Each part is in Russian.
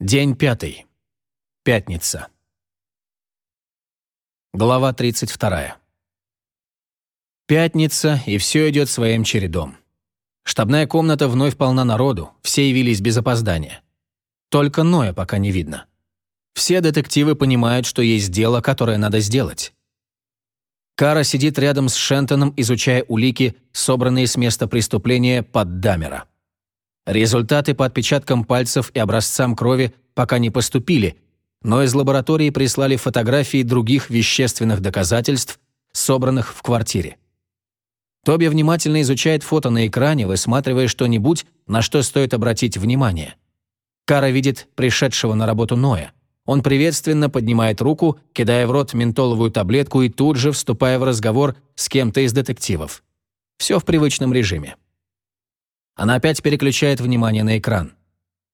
День пятый. Пятница. Глава 32. Пятница, и все идет своим чередом. Штабная комната вновь полна народу, все явились без опоздания. Только Ноя пока не видно. Все детективы понимают, что есть дело, которое надо сделать. Кара сидит рядом с Шентоном, изучая улики, собранные с места преступления под Дамера. Результаты по отпечаткам пальцев и образцам крови пока не поступили, но из лаборатории прислали фотографии других вещественных доказательств, собранных в квартире. Тоби внимательно изучает фото на экране, высматривая что-нибудь, на что стоит обратить внимание. Кара видит пришедшего на работу Ноя. Он приветственно поднимает руку, кидая в рот ментоловую таблетку и тут же вступая в разговор с кем-то из детективов. Все в привычном режиме. Она опять переключает внимание на экран.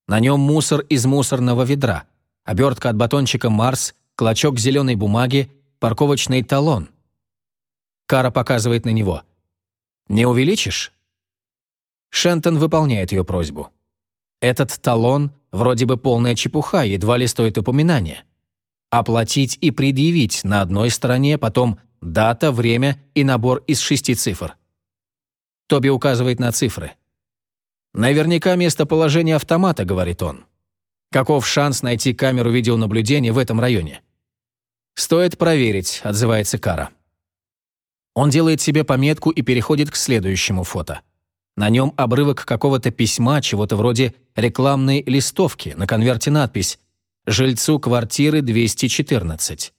На нем мусор из мусорного ведра, обертка от батончика «Марс», клочок зеленой бумаги, парковочный талон. Кара показывает на него. «Не увеличишь?» Шентон выполняет ее просьбу. Этот талон вроде бы полная чепуха, едва ли стоит упоминания. Оплатить и предъявить на одной стороне, потом дата, время и набор из шести цифр. Тоби указывает на цифры. «Наверняка местоположение автомата», — говорит он. «Каков шанс найти камеру видеонаблюдения в этом районе?» «Стоит проверить», — отзывается Кара. Он делает себе пометку и переходит к следующему фото. На нем обрывок какого-то письма, чего-то вроде рекламной листовки, на конверте надпись «Жильцу квартиры 214».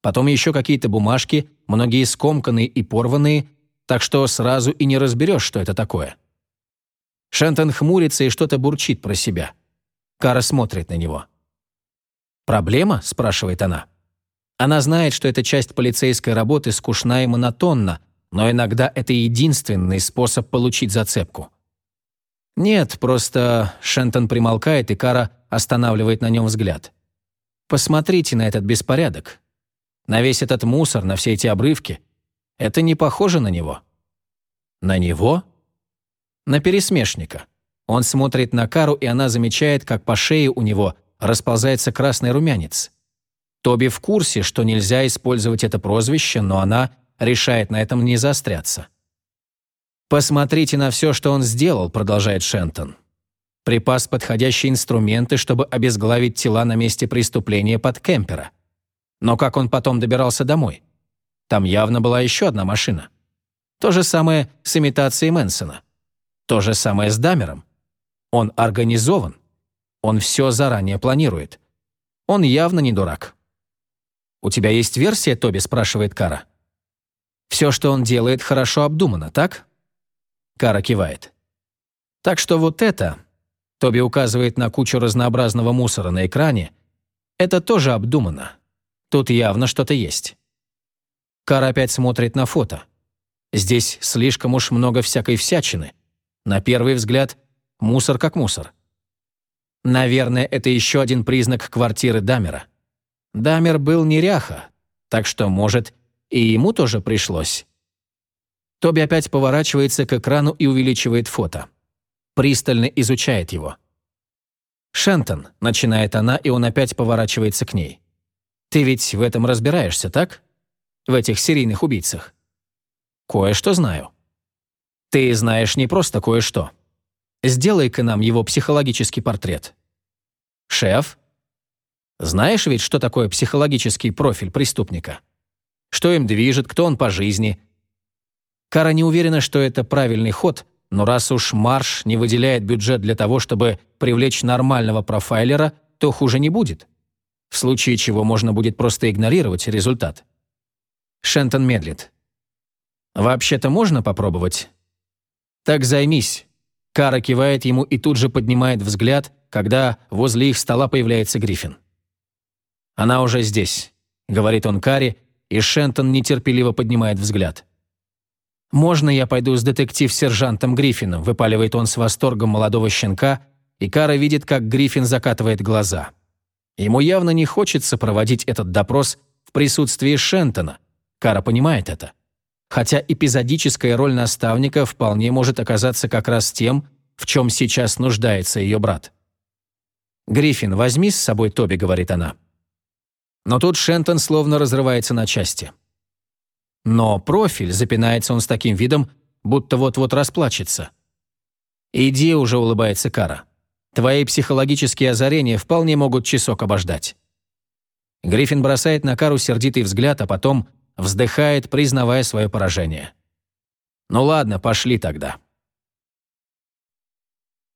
Потом еще какие-то бумажки, многие скомканные и порванные, так что сразу и не разберешь, что это такое. Шентон хмурится и что-то бурчит про себя. Кара смотрит на него. «Проблема?» – спрашивает она. Она знает, что эта часть полицейской работы скучна и монотонна, но иногда это единственный способ получить зацепку. «Нет, просто...» – Шентон примолкает, и Кара останавливает на нем взгляд. «Посмотрите на этот беспорядок. На весь этот мусор, на все эти обрывки. Это не похоже на него». «На него?» На пересмешника. Он смотрит на Кару, и она замечает, как по шее у него расползается красный румянец. Тоби в курсе, что нельзя использовать это прозвище, но она решает на этом не заостряться. «Посмотрите на все, что он сделал», — продолжает Шентон. Припас подходящие инструменты, чтобы обезглавить тела на месте преступления под Кемпера. Но как он потом добирался домой? Там явно была еще одна машина. То же самое с имитацией Мэнсона. То же самое с Дамером. Он организован. Он все заранее планирует. Он явно не дурак. «У тебя есть версия, Тоби?» – спрашивает Кара. «Все, что он делает, хорошо обдумано, так?» Кара кивает. «Так что вот это...» Тоби указывает на кучу разнообразного мусора на экране. «Это тоже обдумано. Тут явно что-то есть». Кара опять смотрит на фото. Здесь слишком уж много всякой всячины. На первый взгляд, мусор как мусор. Наверное, это еще один признак квартиры Дамера. Дамер был неряха, так что, может, и ему тоже пришлось. Тоби опять поворачивается к экрану и увеличивает фото. Пристально изучает его. «Шентон», — начинает она, и он опять поворачивается к ней. «Ты ведь в этом разбираешься, так? В этих серийных убийцах?» «Кое-что знаю». Ты знаешь не просто кое-что. Сделай-ка нам его психологический портрет. Шеф? Знаешь ведь, что такое психологический профиль преступника? Что им движет, кто он по жизни? Кара не уверена, что это правильный ход, но раз уж Марш не выделяет бюджет для того, чтобы привлечь нормального профайлера, то хуже не будет. В случае чего можно будет просто игнорировать результат. Шентон медлит. «Вообще-то можно попробовать?» «Так займись». Кара кивает ему и тут же поднимает взгляд, когда возле их стола появляется Гриффин. «Она уже здесь», — говорит он Каре, и Шентон нетерпеливо поднимает взгляд. «Можно я пойду с детектив-сержантом Гриффином?» — выпаливает он с восторгом молодого щенка, и Кара видит, как Гриффин закатывает глаза. Ему явно не хочется проводить этот допрос в присутствии Шентона. Кара понимает это хотя эпизодическая роль наставника вполне может оказаться как раз тем, в чем сейчас нуждается ее брат. «Гриффин, возьми с собой Тоби», — говорит она. Но тут Шентон словно разрывается на части. Но профиль, запинается он с таким видом, будто вот-вот расплачется. «Иди уже», — улыбается Кара. «Твои психологические озарения вполне могут часок обождать». Гриффин бросает на Кару сердитый взгляд, а потом вздыхает, признавая свое поражение. «Ну ладно, пошли тогда».